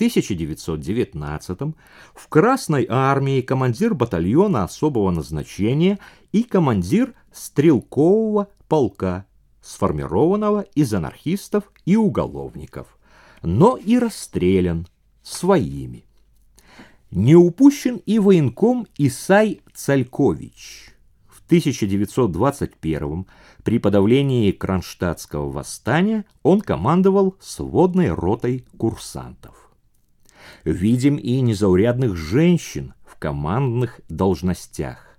1919 в Красной армии командир батальона особого назначения и командир стрелкового полка, сформированного из анархистов и уголовников, но и расстрелян своими. Не упущен и военком Исай Цалькович. В 1921 при подавлении Кронштадтского восстания он командовал сводной ротой курсантов. Видим и незаурядных женщин в командных должностях.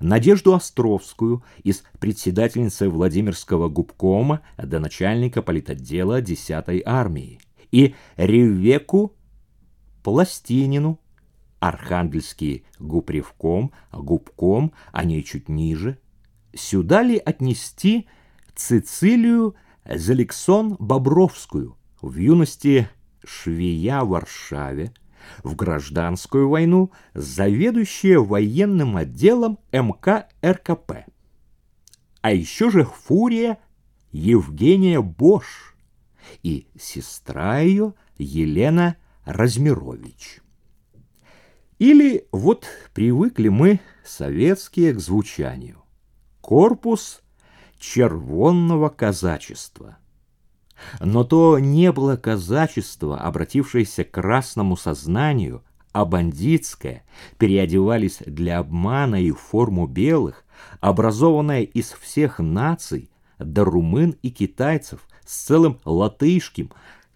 Надежду Островскую из председательницы Владимирского губкома до начальника политотдела 10-й армии и Ревеку Пластинину, Архангельский гупревком, губком, а не чуть ниже. Сюда ли отнести Цицилию Заликсон Бобровскую, в юности швея в Варшаве, в гражданскую войну заведующая военным отделом МК РКП. А еще же Фурия Евгения Бош и сестра ее Елена Размирович. Или вот привыкли мы, советские, к звучанию. Корпус червонного казачества. Но то не было казачество, обратившееся к красному сознанию, а бандитское, переодевались для обмана и в форму белых, образованное из всех наций, до румын и китайцев, с целым латышским,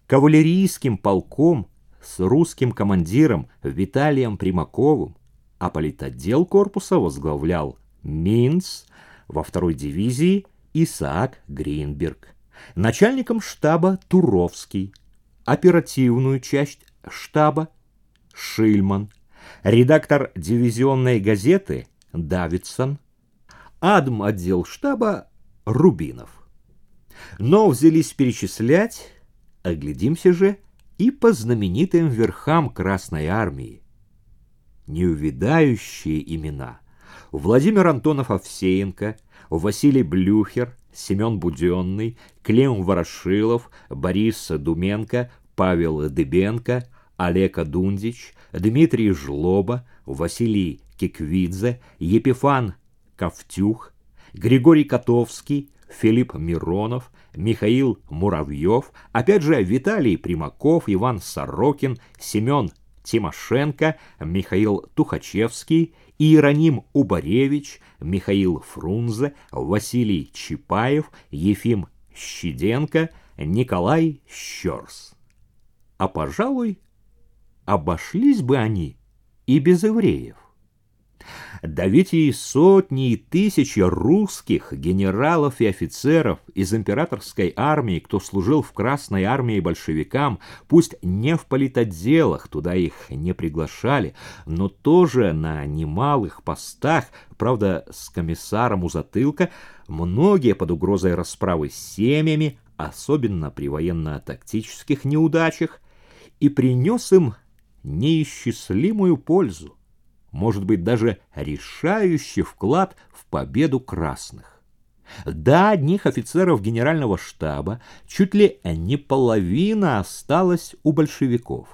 кавалерийским полком, с русским командиром Виталием Примаковым, а политотдел корпуса возглавлял Минц, во второй дивизии Исаак Гринберг, начальником штаба Туровский, оперативную часть штаба Шильман, редактор дивизионной газеты Давидсон, адм отдел штаба Рубинов. Но взялись перечислять, оглядимся же и по знаменитым верхам Красной Армии. Неувидающие имена. Владимир Антонов Овсеенко, Василий Блюхер, Семен Буденный, Клим Ворошилов, Борис Думенко, Павел Дыбенко, Олег Дундич, Дмитрий Жлоба, Василий Киквидзе, Епифан Ковтюх, Григорий Котовский, Филипп Миронов, Михаил Муравьев, опять же Виталий Примаков, Иван Сорокин, Семен Тимошенко, Михаил Тухачевский, Иероним Убаревич, Михаил Фрунзе, Василий Чапаев, Ефим Щеденко, Николай Щерс. А, пожалуй, обошлись бы они и без евреев. Да ведь и сотни и тысячи русских генералов и офицеров из императорской армии, кто служил в Красной армии большевикам, пусть не в политотделах, туда их не приглашали, но тоже на немалых постах, правда, с комиссаром у затылка, многие под угрозой расправы с семьями, особенно при военно-тактических неудачах, и принес им неисчислимую пользу может быть даже решающий вклад в победу красных. Да, одних офицеров генерального штаба чуть ли не половина осталась у большевиков.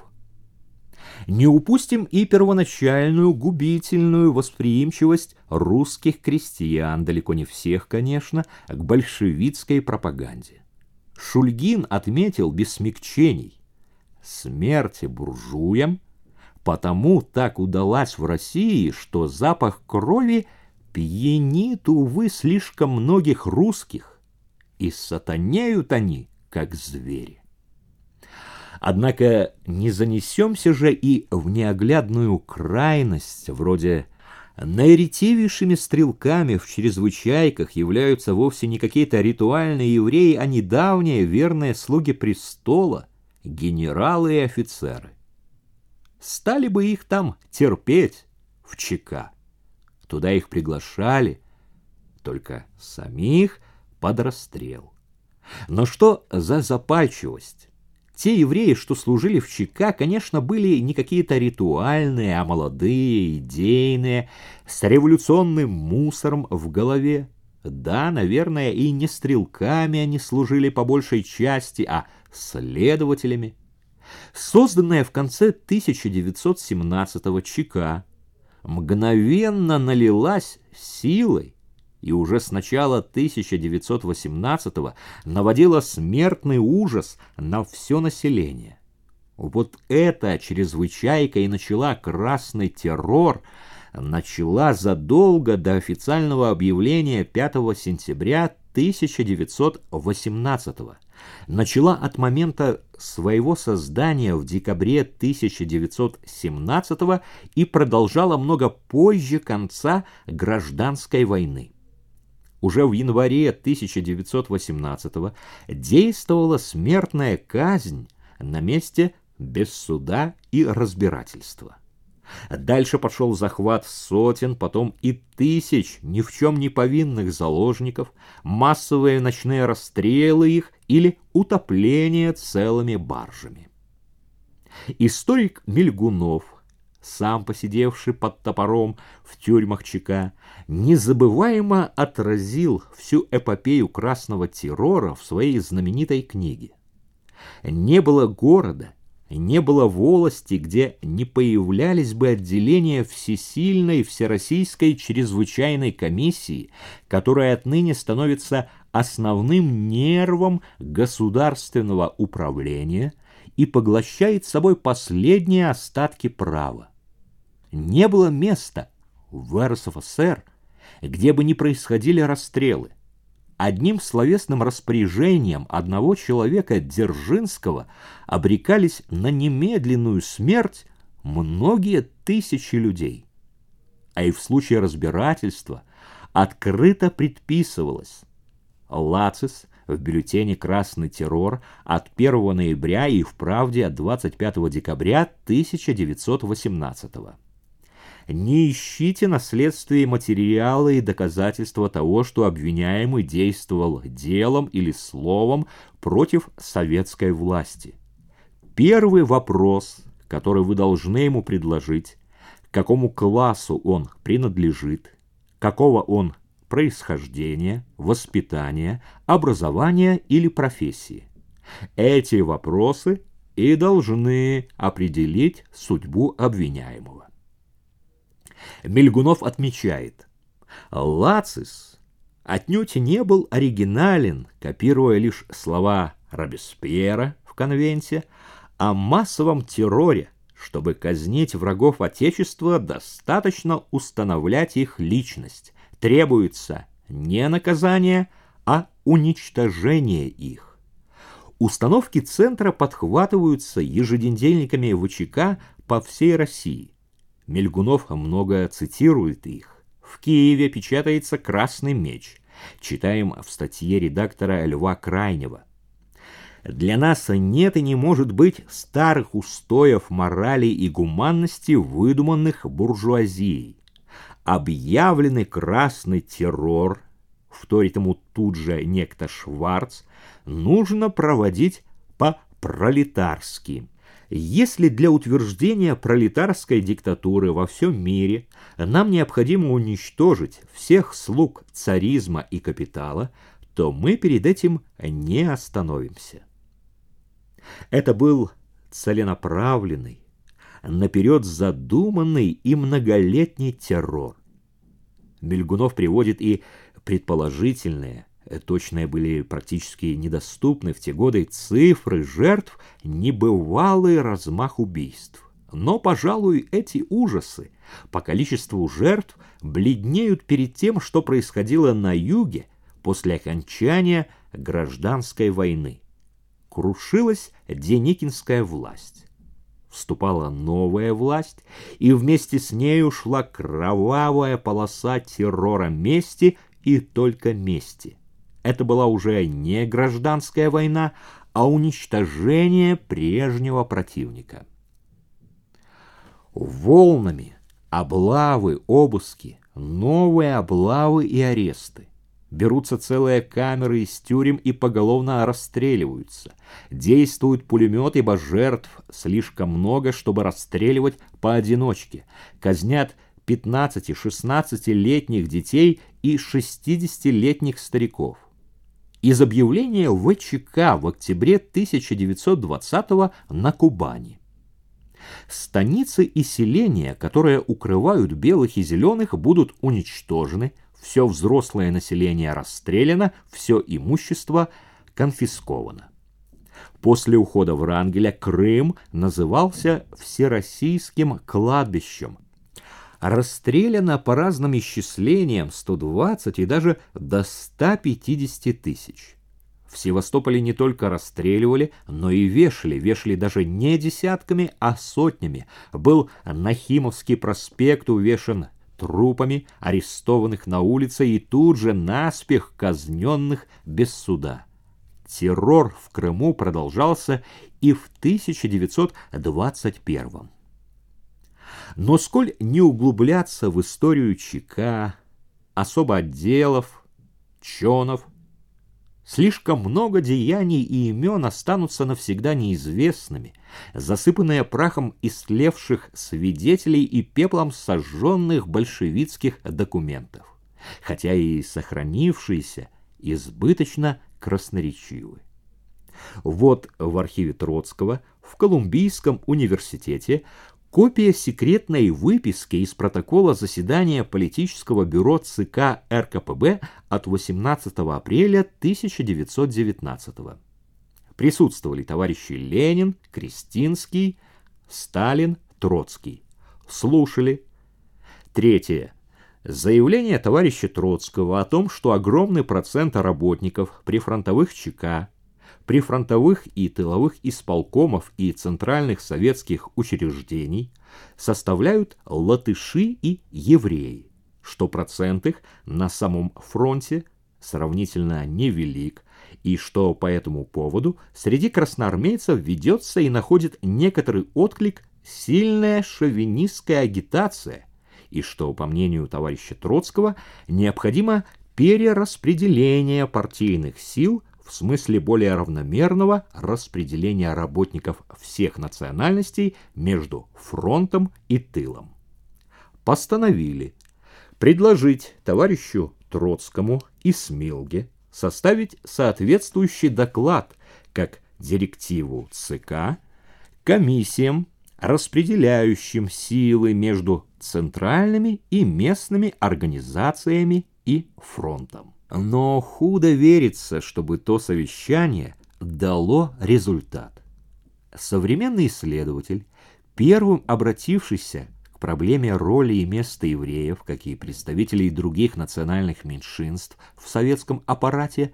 Не упустим и первоначальную губительную восприимчивость русских крестьян, далеко не всех, конечно, к большевистской пропаганде. Шульгин отметил без смягчений «Смерти буржуям – Потому так удалась в России, что запах крови пьянит, увы, слишком многих русских, и сатанеют они, как звери. Однако не занесемся же и в неоглядную крайность, вроде Наиретивейшими стрелками в чрезвычайках являются вовсе не какие-то ритуальные евреи, а недавние верные слуги престола, генералы и офицеры стали бы их там терпеть в ЧК. Туда их приглашали, только самих под расстрел. Но что за запальчивость? Те евреи, что служили в ЧК, конечно, были не какие-то ритуальные, а молодые, идейные, с революционным мусором в голове. Да, наверное, и не стрелками они служили по большей части, а следователями. Созданная в конце 1917 ЧК мгновенно налилась силой и уже с начала 1918 наводила смертный ужас на все население. Вот эта чрезвычайка и начала красный террор, начала задолго до официального объявления 5 сентября 1918 начала от момента своего создания в декабре 1917 и продолжала много позже конца гражданской войны. Уже в январе 1918 действовала смертная казнь на месте без суда и разбирательства. Дальше пошел захват сотен, потом и тысяч ни в чем не повинных заложников, массовые ночные расстрелы их или утопление целыми баржами. Историк Мельгунов, сам посидевший под топором в тюрьмах ЧК, незабываемо отразил всю эпопею красного террора в своей знаменитой книге. Не было города, не было волости, где не появлялись бы отделения Всесильной Всероссийской чрезвычайной комиссии, которая отныне становится основным нервом государственного управления и поглощает собой последние остатки права. Не было места в РСФСР, где бы не происходили расстрелы. Одним словесным распоряжением одного человека Дзержинского обрекались на немедленную смерть многие тысячи людей. А и в случае разбирательства открыто предписывалось Лацис в бюллетене «Красный террор» от 1 ноября и в «Правде» от 25 декабря 1918 года. Не ищите на следствии материалы и доказательства того, что обвиняемый действовал делом или словом против советской власти. Первый вопрос, который вы должны ему предложить, какому классу он принадлежит, какого он происхождения, воспитания, образования или профессии. Эти вопросы и должны определить судьбу обвиняемого. Мельгунов отмечает, Лацис отнюдь не был оригинален, копируя лишь слова Робеспьера в конвенте, о массовом терроре, чтобы казнить врагов Отечества, достаточно установлять их личность. Требуется не наказание, а уничтожение их. Установки центра подхватываются ежедневниками ВЧК по всей России. Мельгунов много цитирует их. В Киеве печатается «Красный меч». Читаем в статье редактора Льва Крайнего. Для нас нет и не может быть старых устоев морали и гуманности, выдуманных буржуазией. Объявленный красный террор, вторит ему тут же некто Шварц, нужно проводить по-пролетарски. Если для утверждения пролетарской диктатуры во всем мире нам необходимо уничтожить всех слуг царизма и капитала, то мы перед этим не остановимся. Это был целенаправленный, наперед задуманный и многолетний террор. Мельгунов приводит и предположительные, точные были практически недоступны в те годы цифры жертв, небывалый размах убийств. Но, пожалуй, эти ужасы по количеству жертв бледнеют перед тем, что происходило на юге после окончания гражданской войны. Крушилась Деникинская власть. Вступала новая власть, и вместе с нею шла кровавая полоса террора мести и только мести. Это была уже не гражданская война, а уничтожение прежнего противника. Волнами облавы, обыски, новые облавы и аресты. Берутся целые камеры из тюрем и поголовно расстреливаются. Действуют пулеметы, ибо жертв слишком много, чтобы расстреливать поодиночке. Казнят 15-16-летних детей и 60-летних стариков. Из объявления ВЧК в октябре 1920 на Кубани. Станицы и селения, которые укрывают белых и зеленых, будут уничтожены, все взрослое население расстреляно, все имущество конфисковано. После ухода Врангеля Крым назывался Всероссийским кладбищем. Расстреляно по разным исчислениям 120 и даже до 150 тысяч. В Севастополе не только расстреливали, но и вешали. Вешали даже не десятками, а сотнями. Был Нахимовский проспект увешан трупами арестованных на улице и тут же наспех казненных без суда. Террор в Крыму продолжался и в 1921 Но сколь не углубляться в историю ЧК, особо отделов, чонов, Слишком много деяний и имен останутся навсегда неизвестными, засыпанные прахом истлевших свидетелей и пеплом сожженных большевистских документов, хотя и сохранившиеся избыточно красноречивы. Вот в архиве Троцкого в Колумбийском университете Копия секретной выписки из протокола заседания политического бюро ЦК РКПБ от 18 апреля 1919 Присутствовали товарищи Ленин, Кристинский, Сталин, Троцкий. Слушали. Третье. Заявление товарища Троцкого о том, что огромный процент работников при фронтовых ЧК прифронтовых и тыловых исполкомов и центральных советских учреждений составляют латыши и евреи, что процент их на самом фронте сравнительно невелик, и что по этому поводу среди красноармейцев ведется и находит некоторый отклик сильная шовинистская агитация, и что, по мнению товарища Троцкого, необходимо перераспределение партийных сил в смысле более равномерного распределения работников всех национальностей между фронтом и тылом. Постановили предложить товарищу Троцкому и Смилге составить соответствующий доклад как директиву ЦК комиссиям, распределяющим силы между центральными и местными организациями и фронтом. Но худо верится, чтобы то совещание дало результат. Современный исследователь, первым обратившийся к проблеме роли и места евреев, как и представителей других национальных меньшинств в советском аппарате,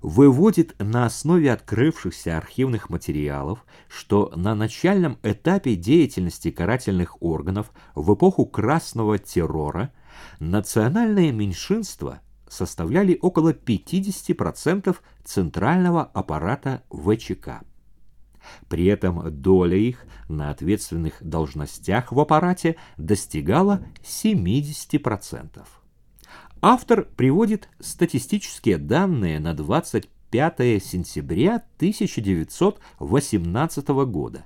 выводит на основе открывшихся архивных материалов, что на начальном этапе деятельности карательных органов в эпоху красного террора национальное меньшинство – составляли около 50% центрального аппарата ВЧК. При этом доля их на ответственных должностях в аппарате достигала 70%. Автор приводит статистические данные на 25 сентября 1918 года.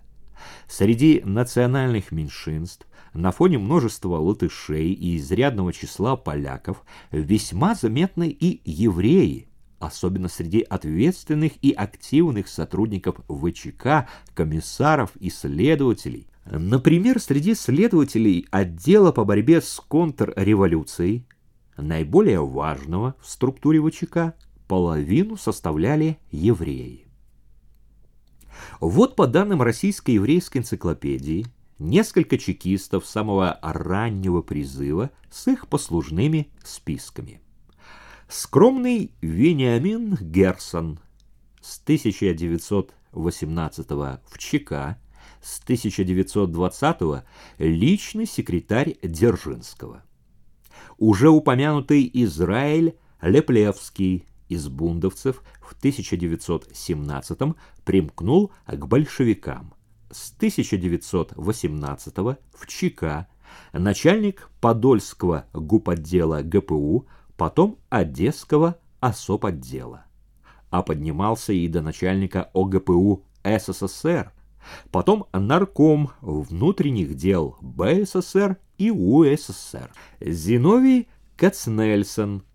Среди национальных меньшинств на фоне множества латышей и изрядного числа поляков весьма заметны и евреи, особенно среди ответственных и активных сотрудников ВЧК, комиссаров и следователей. Например, среди следователей отдела по борьбе с контрреволюцией, наиболее важного в структуре ВЧК, половину составляли евреи. Вот по данным Российской еврейской энциклопедии, несколько чекистов самого раннего призыва с их послужными списками. Скромный Вениамин Герсон с 1918 в ЧК, с 1920 личный секретарь Дзержинского. Уже упомянутый Израиль Леплевский из бундовцев в 1917 примкнул к большевикам. С 1918 в ЧК начальник Подольского гупотдела ГПУ, потом Одесского осопотдела. А поднимался и до начальника ОГПУ СССР, потом нарком внутренних дел БССР и УССР. Зиновий Кацнельсон –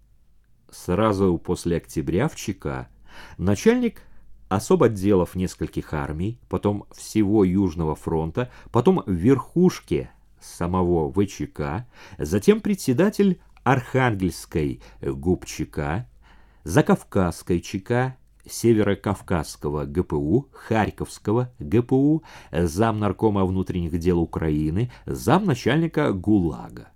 сразу после октября в ЧК, начальник особо отделов нескольких армий, потом всего Южного фронта, потом верхушки самого ВЧК, затем председатель Архангельской губчика, Закавказской ЧК, Северокавказского ГПУ, Харьковского ГПУ, замнаркома внутренних дел Украины, замначальника ГУЛАГа.